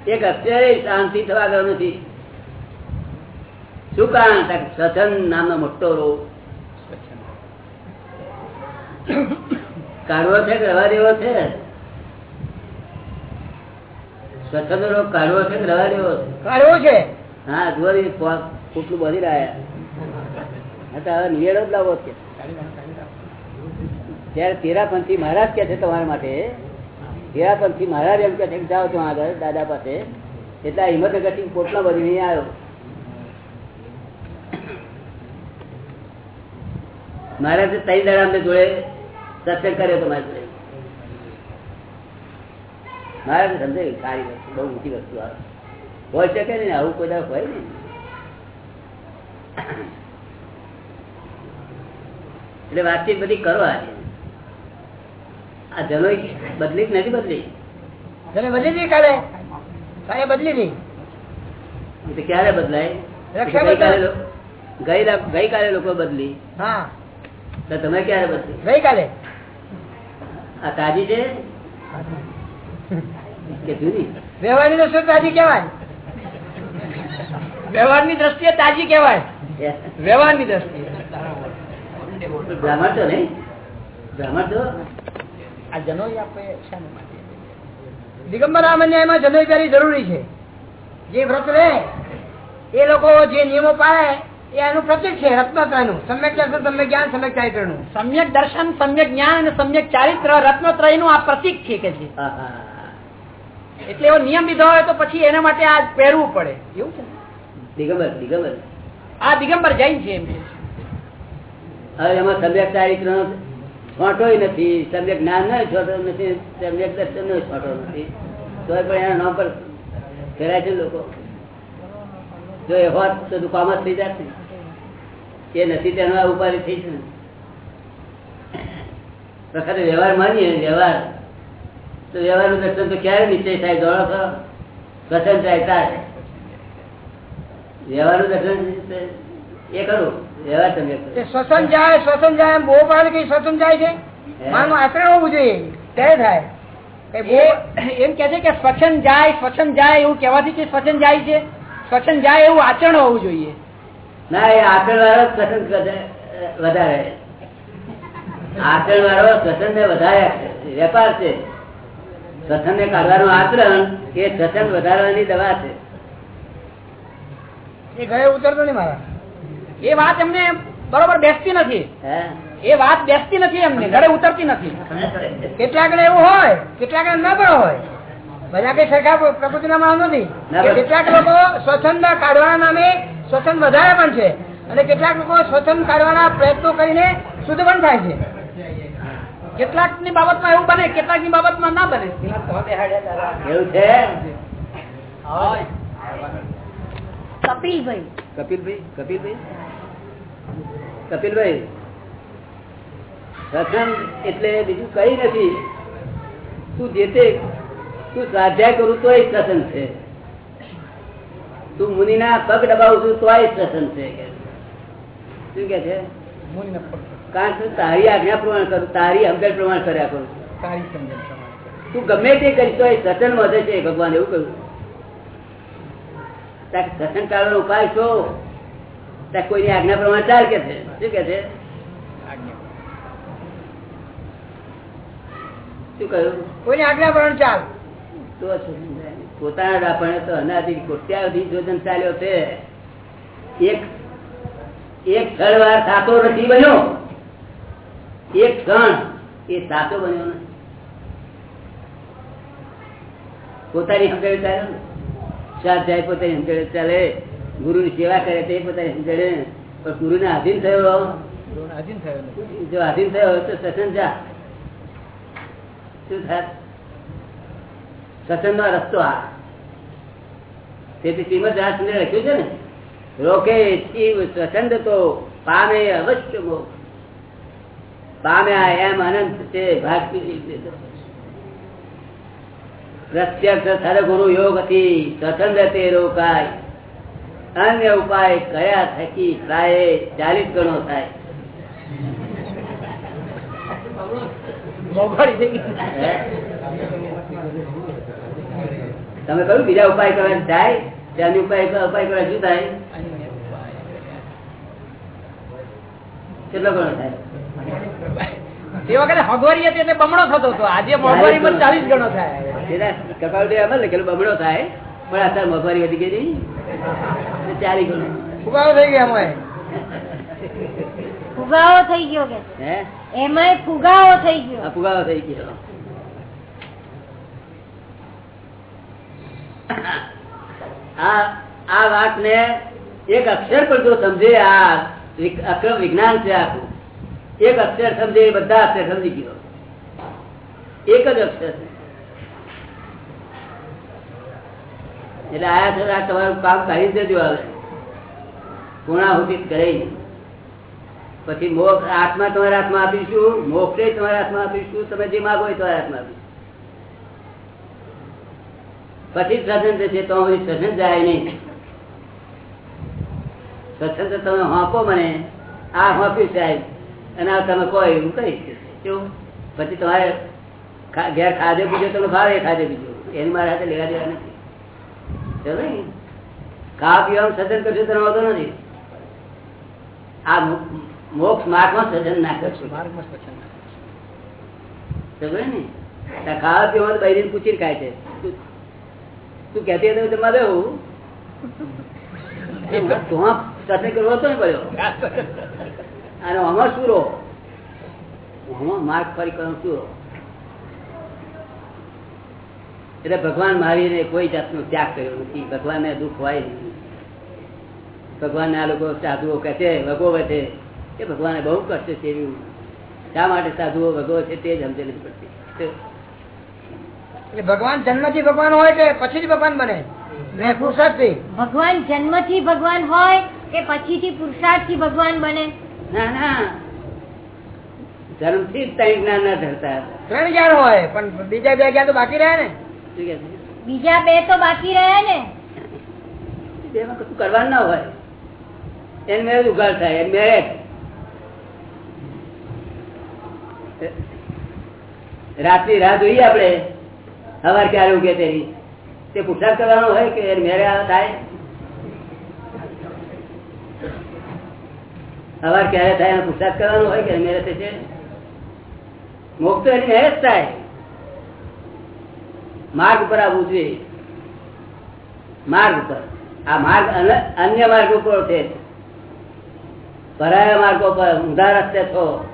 એક અત્યારે શાંતિ થવા ગયો નથી. શું કારણ સચન નામનો મોટો રોગ. કાઢવો છે કે રવા દેવો છે? સ્વચ્છંદ રોગ કાઢવો છે કે રવા દેવો કાઢવો છે. હા જુઓ કેટલું બધી રહ્યા હવે નિવેડો જ લાવો છે. ત્યારે તેરાપંથી મહારાજ કે છે તમારા માટે. તેરાપંથી મહારાજ એમ કે છે જાઓ છો આગળ દાદા પાસે. એટલા હિંમતનગરથી પોટલા બધી નહીં આવ્યો. મહારાજે તઈ દાડા અમને જોડે સત્સંગ કર્યો તમારી જોડે. મહારાજ સમજે સારી વસ્તુ બહુ ઊંચી વસ્તુ આવે. હોય શકે ને આવું કોઈ દાખ હોય ને એટલે વાતચીત બધી કરો આજે. આ જનો બદલી નથી બદલી? તમે બદલી હતી કાલે. કાલે બદલી હતી ક્યારે બદલાય? ગઈકાલે લોકો બદલી. હા. તો તમે ક્યારે બદલી ગઈકાલે. આ તાજી છે? કે જુદી? વ્યવહારની દ્રષ્ટિએ તાજી કહેવાય. વ્યવહારની દ્રષ્ટિએ તાજી કહેવાય. વ્યવહારની દ્રષ્ટિએ. બ્રાહ્મણ છો નહીં? બ્રાહ્મણ છો આ જનોઈ આપણે શાને માટે દિગંબર આમન્યાયમાં જનોઈ પહેરી જરૂરી છે. જે વ્રત રહે એ લોકો જે નિયમો પાળે એનું પ્રતિક છે રત્નત્રયનું. સમ્યક દર્શન સમ્યક જ્ઞાન સમ્યક ચારિત્રનું. સમ્યક દર્શન સમ્યક જ્ઞાન અને સમ્યક ચારિત્ર રત્નત્રય આ પ્રતિક છે કે છે. એટલે એવો નિયમ લીધો હોય તો પછી એના માટે આ પહેરવું પડે. એવું છે દિગંબર દિગંબર. આ દિગંબર જૈન છે એમ હવે એમાં સમ્યક ચારિત્ર છોટો નથી. સમ્યક જ્ઞાન નો છોટો નથી. સમ્યક દર્શન નો છોટો નથી. તો પણ એના નામ પર ફેરાય છે લોકો. જો એ હોત તો દુકામ થઈ ને. એ નથી તેનો આ ઉપાધિ થઈ છે વખતે વ્યવહાર માનીએ વ્યવહાર. તો વ્યવહારનું દર્શન તો ક્યારે નિશ્ચય થાય દોડો તો દર્શન થાય તારે. વ્યવહારનું દર્શન એ કરું. વ્યવહાર શ્વસન જાય શ્વસન જાય બહુ પાડે કઈ શ્વસન જાય છે? માનું આચરણ હોવું જોઈએ ત્યારે થાય. એમ કે છે કે સ્વચ્છંદ જાય સ્વચ્છંદ જાય એવું કહેવાથી કે સ્વચ્છંદ જાય છે? સ્વચ્છંદ જાય એવું આચરણ હોવું જોઈએ. ના એ આચરણ વાળો સ્વતંત્ર વધારે. આચરણ વાળો સ્વતંત્ર વધારે વેપાર છે. સ્વતંત્ર ને કાઢવાનું આચરણ એ સ્વતંત્ર વધારવાની દવા છે. એ ગયે ઉતરતો નહીં મારા. એ વાત એમને બરોબર બેસતી નથી. એ વાત બેસતી નથી એમને ઘરે ઉતરતી નથી. કેટલાક ને એવું હોય કેટલાક ને ના પણ હોય. બધા કઈ સરખા પ્રકૃતિ ના માણસ નથી. કેટલાક લોકો સ્વચ્છંદ કાઢવાના નામે સ્વચ્છંદ વધારે પણ છે. અને કેટલાક લોકો શ્વસન કાઢવાના પ્રયત્નો કરીને શુદ્ધ પણ થાય છે. કેટલાકની બાબતમાં એવું બને કેટલાકની બાબતમાં ના બને. એવું છે કપિલભાઈ. કપિલભાઈ? કપિલભાઈ? કપિલભાઈ સત્સંગ એટલે બીજું કઈ નથી. તું જે તે તું સ્વાધ્યાય કરું તોય સત્સંગ છે. તું મુનિના પગ દબાવું છું તો સત્સંગ છે શું કે છે? કારણ કે તારી આજ્ઞા પ્રમાણ કરું તારી સમજણ પ્રમાણ કર્યા કરું. તારી સમજણ પ્રમાણે. તું ગમે તે કરીશ તો એ સત્સંગ વધે છે ભગવાન એવું કહ્યું. સત્સંગ કાળનો ઉપાય છો કોઈની આજ્ઞા પ્રમાણે ચાલ કે છે? શું કે છે? શું કહ્યું? કોઈની આજ્ઞા પ્રમાણે ચાલ. તો પોતાના ડાપણે તો અનાદિ કોટ્યાવધિ જોજન ચાલ્યો છે. એક એક ક્ષણ વાર સાચો નથી બન્યો. એક ક્ષણ એ સાચો બન્યો નથી. પોતાની હંકડે ચાલે. સ્વાધ્યાય પોતાની હંકડે ચાલે. ગુરુની સેવા કરે તે પોતાની હંકડે પણ ગુરુને આધીન થયો આધીન થયો જો આધીન થયો તો સસન જા. શું થાય સત્સંગ નો રસ્તો આ. તેથી શ્રીમદ રાજચંદ્ર લખ્યું છે ને? રોકે શિવ સ્વચ્છંદ તો પામે અવશ્ય મોક્ષ. પામ્યા એમ અનંત છે ભાગતી પ્રત્યક્ષ સદગુરુ યોગથી સ્વચ્છંદ તે રોકાય. અન્ય ઉપાય કયા થકી થાય ચાલીસ ગણો થાય. મોંઘવારી થઈ ગઈ. હે? તમે કહ્યું બીજા ઉપાય કરવા થાય ત્યાંની ઉપાય ઉપાય કરવા શું થાય? કેટલો ગણો થાય? તે વખતે હગવારી હતી એટલે બમણો થતો હતો. આજે મોંઘવારીમાં ચાલીસ ગણો થાય. કપાવટી એમ લખેલું બમણો થાય. પણ અત્યારે મોંઘવારી વધી ગઈ નહીં ગણો. ફુગાવો થઈ ગયા અમે ફુગાવો થઈ ગયો કે? હે? એમાંય ફુગાવો થઈ ગયો. ફુગાવો થઈ ગયો. આ વાત ને એક અક્ષર પણ જો સમજે, આ અક્રમ વિજ્ઞાન છે આખું. એક અક્ષર સમજે એ બધા અક્ષર સમજી ગયો. એક જ અક્ષર. એટલે આયા છે આ તમારું કામ કાઢી દેજો આવે પૂર્ણાહુતિ કરે. પછી મોક્ષ, આત્મા તમારા હાથમાં આપીશું, મોક્ષે તમારા હાથમાં આપીશું, તમે જે માગો એ તમારા હાથમાં આપીશું. પછી સ્વતંત્ર છે તો સ્વતંત્ર જાય નહીં. સ્વતંત્ર તમે હોંકો મને આ હોંક્યું સાહેબ અને આ તમે કહો એવું કહીશ કેવું પછી તમારે ઘેર ખાધે પીજો તમે ભાવે ખાધે પીજો એની મારા હાથે લેવા દેવા નથી. ચલો ને. ખાવા પીવાનું સજન કરશું તો વાંધો નથી. આ મોક્ષ માર્ગમાં સજન ના કરશું ચલો ને. ખાવા પીવાનું બૈરીને પૂછીને ખાય છે. તું- કહેતી હતી હું જમવા દેવું. સાથે કરવો હતો ને પડ્યો. અને આમાં શું રહો? આમાં માર્ગ ફરી કરવાનો શું રહો? એટલે ભગવાન મારીને કોઈ જાતનો ત્યાગ કર્યો નથી. ભગવાનને દુઃખ હોય નહીં. ભગવાનને આ લોકો સાધુઓ કહે છે ભગોવે છે એ ભગવાને બહુ કષ્ટ છે એવું. શા માટે સાધુઓ ભગવો છે તે જ સમજે નથી પડતી. એટલે ભગવાન જન્મથી ભગવાન હોય કે પછી જ ભગવાન બને? પુરુષાર્થથી ભગવાન જન્મથી ભગવાન હોય કે પછીથી પુરુષાર્થથી ભગવાન બને? ના ના. જન્મથી ત્રણ જ્ઞાન ના ધરતા. ત્રણ જ્ઞાન હોય પણ બીજા બે જ્ઞાન તો બાકી રહે ને? બીજા બે તો બાકી રહે ને? કશું કરવાનું ના હોય. એને મેરેજ ઉઘાડ થાય એને મેરેજ રાતની રાહ જોઈએ આપણે. સવાર ક્યારે ઉગે તેની. તે પુરસાદ કરવાનો હોય કે મેરે થાય? સવાર ક્યારે થાય એનો પુરસાદ કરવાનો હોય કે મેરે થશે? મોક્ષ એની મહેનત થાય. માર્ગ ઉપર આવવું જોઈએ માર્ગ ઉપર. આ માર્ગ અન- અન્ય માર્ગ ઉપર છે પરાયા માર્ગો પર ઊંધા રસ્તે છો.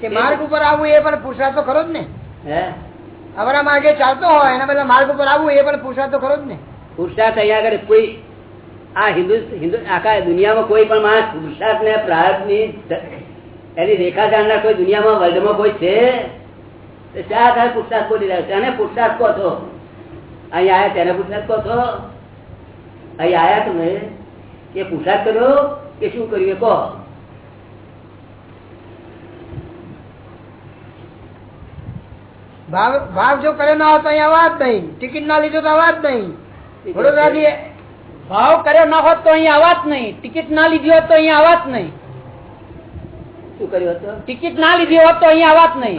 કે માર્ગ ઉપર આવવું એ પણ પુરસાદ તો ખરો જ ને. હે? અવરા માર્ગે ચાલતો હોય, એના બદલે માર્ગ ઉપર આવવું એ પણ પુરુષાર્થ તો ખરો જ ને. પુરુષાર્થ અહીંયા આગળ કોઈ આ હિન્દુ હિન્દુ આખા દુનિયામાં કોઈ પણ માણસ પુરુષાર્થ ને પ્રાર્થની એની રેખા જાણનાર કોઈ દુનિયામાં, વર્લ્ડમાં કોઈ છે? શા આધારે પુરુષાર્થ બોલી રહ્યા? છે અને પુરુષાર્થ કહો છો. અહીં આયા તેને પુરુષાર્થ કહો છો. અહીં આયા તમે કે પુરુષાર્થ કર્યો કે શું કર્યું કહો. ભાવ ભાવ જો કર્યો ના હોય તો અહીંયા વાત નહીં. ટિકિટ ના લીધો તો વાત નહીં. વડોદરાથી ભાવ કર્યો ના હોત તો અહીંયા વાત નહીં. ટિકિટ ના લીધી હોત તો અહીંયા વાત નહીં. શું કર્યું હતું? ટિકિટ ના લીધી હોત તો અહીંયા વાત નહીં.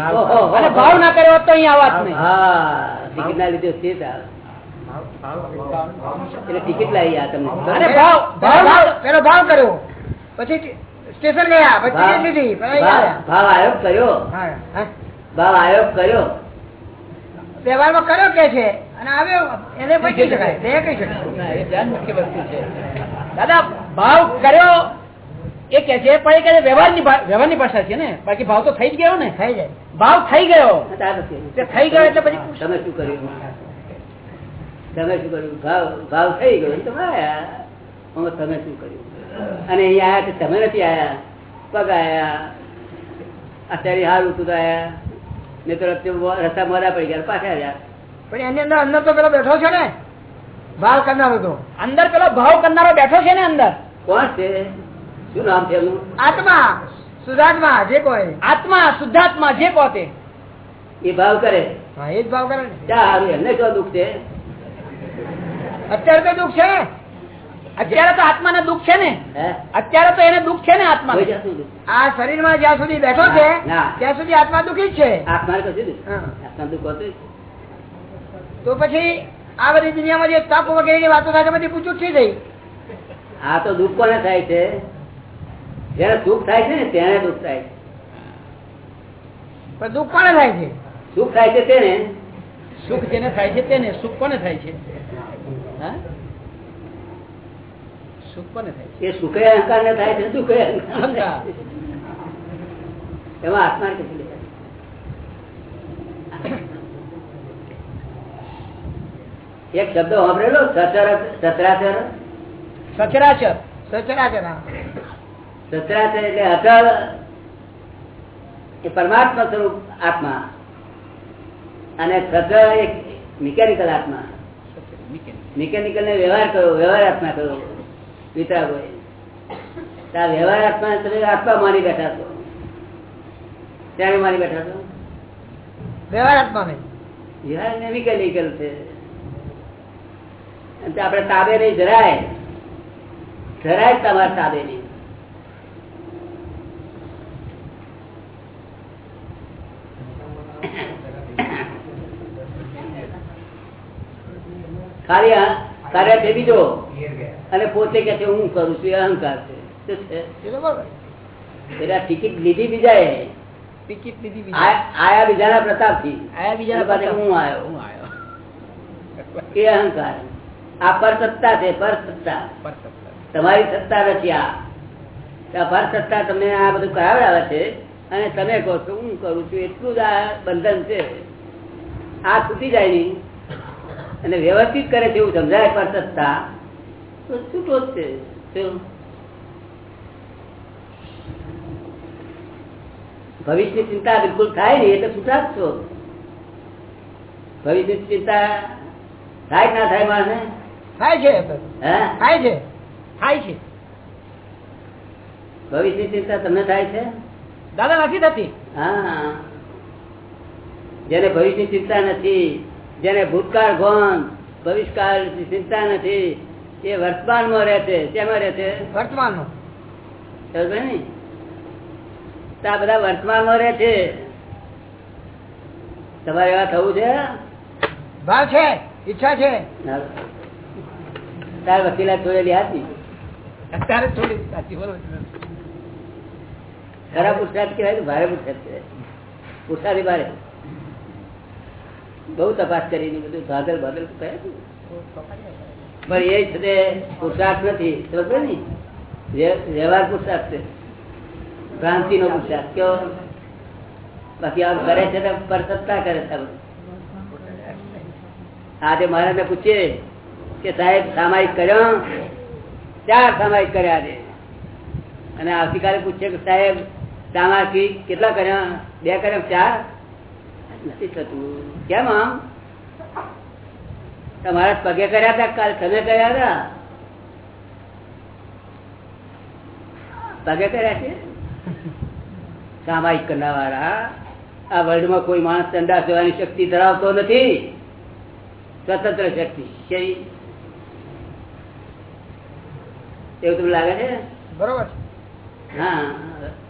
અને ભાવ ના કર્યો હોત તો અહીંયા વાત નહીં. ટિકિટ ના લીધો છે એટલે ટિકિટ લાવી આ તમને અરે ભાવ પેલો ભાવ ભાવ પેલો ભાવ કર્યો. પછી સ્ટેશન ગયા પછી ભાવ લીધી ભાવ- ભાવ આયોગ કર્યો? આવ્યા. હા, હા. ભાવ આયોગ કર્યો? વ્યવહારમાં કર્યો કે છે? અને આવ્યો એને પછી કહી શકાય. બે કહી શકાય. મુખ્ય વસ્તુ છે. દાદા ભાવ કર્યો એ કે છે પણ એ કે વ્યવહારની વ્યવહારની ભાષા છે ને? બાકી ભાવ તો થઈ જ ગયો ને? થઈ જાય. ભાવ થઈ ગયો. થઈ ગયો એટલે પછી તમે શું કર્યું? તમે શું કર્યું? ભાવ ભાવ થઈ ગયો. તમે આયા તમે શું કર્યું? અને અહીંયા આયા તમે નથી આયા પગ આયા અત્યારે હાલ ઉતું આયા તો રસ્તા મોડા પડી ગયા પાછા રહ્યા પણ એની અંદર અંદર તો પેલો બેઠો છે ને? ભાવ કરનારો તો. અંદર પેલો ભાવ કરનારો બેઠો છે ને અંદર? કોણ છે? શું નામ છે એનું આત્મા સુધાત્મા જે કોઈ. આત્મા શુદ્ધાત્મા જે પોતે. એ ભાવ કરે. હા એ જ ભાવ કરે ને. ચા હારું એમને શું દુઃખ છે? અત્યારે તો દુઃખ છે. ને અત્યારે તો આત્માને દુઃખ છે ને? અત્યારે તો એને દુઃખ છે ને આત્મા આ શરીરમાં જ્યાં સુધી બેઠો છે ત્યાં સુધી આત્મા દુઃખી છે. આત્મા. તો પછી આ બધી દુનિયામાં જે તપ વગેરેની વાતો થાય બધી પૂછું થઈ ગઈ. આ તો દુઃખ કોને થાય છે? જયારે સુખ થાય છે ને તેને દુઃખ થાય છે. પણ દુઃખ કોને થાય છે? સુખ થાય છે તેને? સુખ જેને થાય છે તેને સુખ કોને થાય છે? હા? સુખ કોને થાય છે? એ સુખે અહંકાર ને થાય છે દુઃખે અહંકાર ને થાય છે. એમાં આત્મા કશું એક શબ્દ વાપરેલો સચરાચર? સચરાચર સચરાચર સચરાચર એટલે અચળ. એ પરમાત્મા સ્વરૂપ આત્મા. અને સચળ એક મિકેનિકલ આત્મા. મિકેનિકલ ને વ્યવહાર કર્યો વ્યવહાર આત્મા કર્યો. વિતરાગોએ તો આ વ્યવહાર આત્મા તમે આત્મા મારી બેઠા છો. ત્યારે મારી બેઠા છો? વ્યવહાર આત્મા વ્યવહાર ને મિકેનિકલ છે. આપડે તાબે નહીં જરાય. જરાય તમારે તાબે નહીં. ખાલી આ કાર્ય છે બીજો અને પોતે કે છે હું કરું છું અહંકાર છે. શું છે. એ તો બરોબર. એટલે ટિકિટ લીધી બીજાએ. ટિકિટ લીધી બીજી આયા બીજાના પ્રતાપથી. આયા બીજાના અને હું આવ્યો હું આવ્યો એ અહંકાર. આ પર સત્તા છે પર સત્તા તમારી સત્તા નથી આ. આ પર સત્તા તમને આ બધું કરાવડાવે છે. અને તમે કહો છો હું કરું છું. એટલું જ આ બંધન છે. આ છૂટી જાય નહીં. અને વ્યવસ્થિત કરે છે એવું સમજાય પણ સત્તા? છૂટો જ છે? ભવિષ્યની ચિંતા બિલકુલ થાય નહીં એટલે છૂટા જ છો ભવિષ્યની ચિંતા થાય ના થાય માણસને? થાય છે. થાય છે. થાય છે. ભવિષ્યની ચિંતા તમને થાય છે? દાદા નથી થતી. હા. જેને ભવિષ્યની ચિંતા નથી જેને ભૂતકાળ ગોન ભવિષ્યકાળ ચિંતા નથી એ વર્તમાનમાં રહે છે. તેમાં રહે છે? વર્તમાન નો? આ બધા વર્તમાનમાં રહે છે. તમારે એવા થવું છે? ભાવ છે. ઈચ્છા છે. તાર વકીલાત છોડેલી હતી અત્યારે થોડી સાચી બરોબર. ખરા પુરસાદ કહેવાય તો ભારે પુરસાદ કહેવાય? પુરસાદી ભારે. બહુ તપાસ કરીને બધું ભાગલ ભાગલ પણ એ છે તે પુરુષાર્થ નથી સમજો ને? વ્યવહાર પુરુષાર્થ છે. ભ્રાંતિ નો પુરુષાર્થ કયો? બાકી આમ કરે છે પરસત્તા કરે છે? આજે મહારાજ પૂછીએ કે સાહેબ, સામાયિક કર્યો? ચાર સામાયિક કર્યા આજે? અને આવતીકાલે પૂછીએ કે સાહેબ, સામાયિક કેટલા કર્યા? બે કર્યા ચાર? નથી થતું. કેમ આમ? તમારા પગે કર્યા હતા કાલ તમે કર્યા હતા? પગે કર્યા છે? સામાયિક કરનાર વાળા આ વર્લ્ડમાં કોઈ માણસ ચંડા જવાની શક્તિ ધરાવતો નથી. સ્વતંત્ર શક્તિ કેવી એવું તમને લાગે છે? બરોબર. હા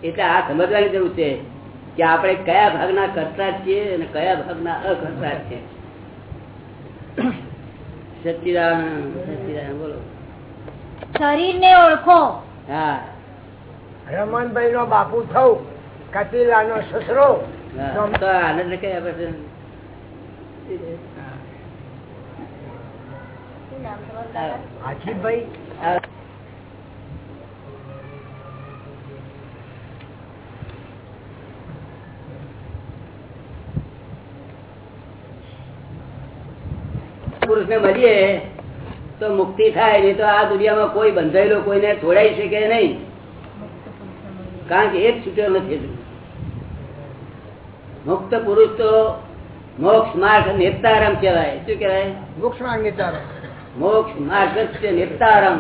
એટલે આ સમજવાની જરૂર છે. કે આપણે કયા ભાગના કરતા છીએ અને કયા ભાગના અકર્તા છીએ? સચિદાન સચિદાન બોલો. શરીર ને ઓળખો. હા. રમણભાઈ નો બાપુ થવું કપિલા નો સસરો આનંદ કયા પછી આજીભાઈ પુરુષ ને મળીએ તો મુક્તિ થાય નહીં તો આ દુનિયામાં કોઈ બંધાયેલો કોઈને છોડાઈ શકે નહીં. કારણ કે એક છૂટ્યો નથી મુક્ત પુરુષ તો મોક્ષ માર્ગ નેતારમ કહેવાય. શું કહેવાય? મોક્ષ માર્ગ નેતારમ મોક્ષ માર્ગ નેતારમ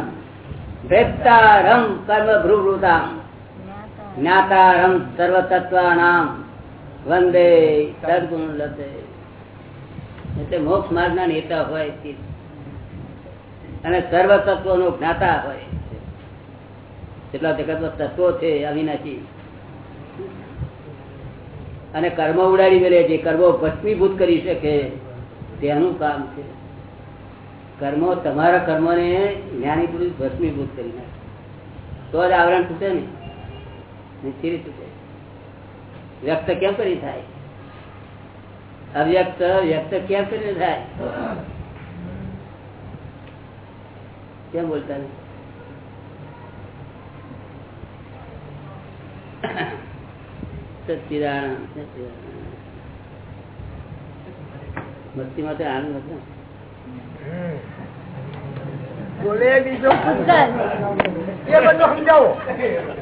વેત્તારમ કર્મ ભ્રુવૃતામ. જ્ઞાતારમ સર્વતત્વાનામ. વંદે સદગુણ લતે. એટલે મોક્ષ માર્ગ ના નેતા હોય અને સર્વ તત્વો નો જ્ઞાતા હોય કેટલા જગત તત્વો છે, અવિનાશી. અને કર્મ ઉડાડી મેળે જે કર્મો ભસ્મીભૂત કરી શકે, તેનું કામ છે. કર્મો, તમારા કર્મને જ્ઞાની પુરુષ ભસ્મીભૂત કરી નાખે. તો જ આવરણ તૂટે ને. સીરી તૂટે. વ્યક્ત કેમ કરી થાય? અવ્યક્ત વ્યક્ત કેમ કરીને થાય? કેમ બોલતા નહીં? સચ્ચિદાનંદ સચ્ચિદાનંદ તો આનંદ હતો. બોલે બીજો એ બધું સમજાવો.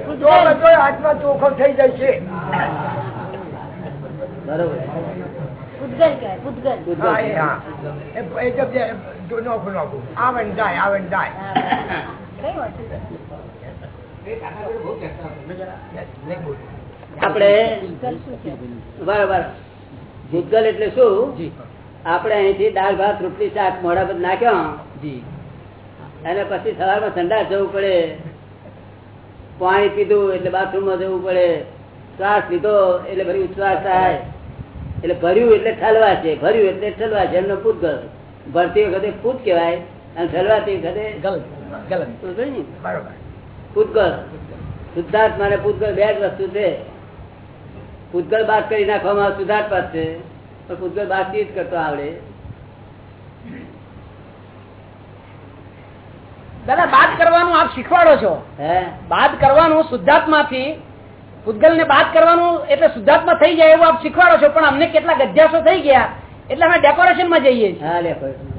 તો બધો આત્મા ચોખ્ખો થઈ જાય છે બરોબર. પૂતગલ કહેવાય પૂતગલ નોખું નોખું. આવે ને જાય. આવે ને જાય. આપણે બરાબર ભૂતગલ એટલે શું? આપણે અહીંથી દાળ ભાત રોટલી શાક મોડા બધ નાખ્યો. અને પછી સવારમાં ઠંડા જવું પડે. પાણી પીધું એટલે બાથરૂમમાં જવું પડે. શ્વાસ લીધો એટલે ફરી ઉચ્છ્વાસ થાય. એટલે ભર્યું એટલે ઠલવા છે ભર્યું એટલે ઠલવા છે એમનો પૂતગલ ભરતી વખતે પૂત કહેવાય અને ઠલવાતી વખતે પૂતગળ ગલન. મારે પૂતગલ બે જ વસ્તુ છે. પૂતગળ બાદ કરી નાખવામાં સુધાર્થ જ છે. પણ પૂતગળ બાદથી જ કરતો આવડે. દાદા બાદ કરવાનું આપ શીખવાડો છો. હે? બાદ કરવાનું શુદ્ધાત્મા થી પૂતગલ ને બાદ કરવાનું એટલે શુદ્ધાત્મા થઈ જાય એવું આપ શીખવાડો છો, પણ અમને કેટલાક અધ્યાસો થઈ ગયા, એટલે અમે ડેકોરેશનમાં જઈએ છીએ.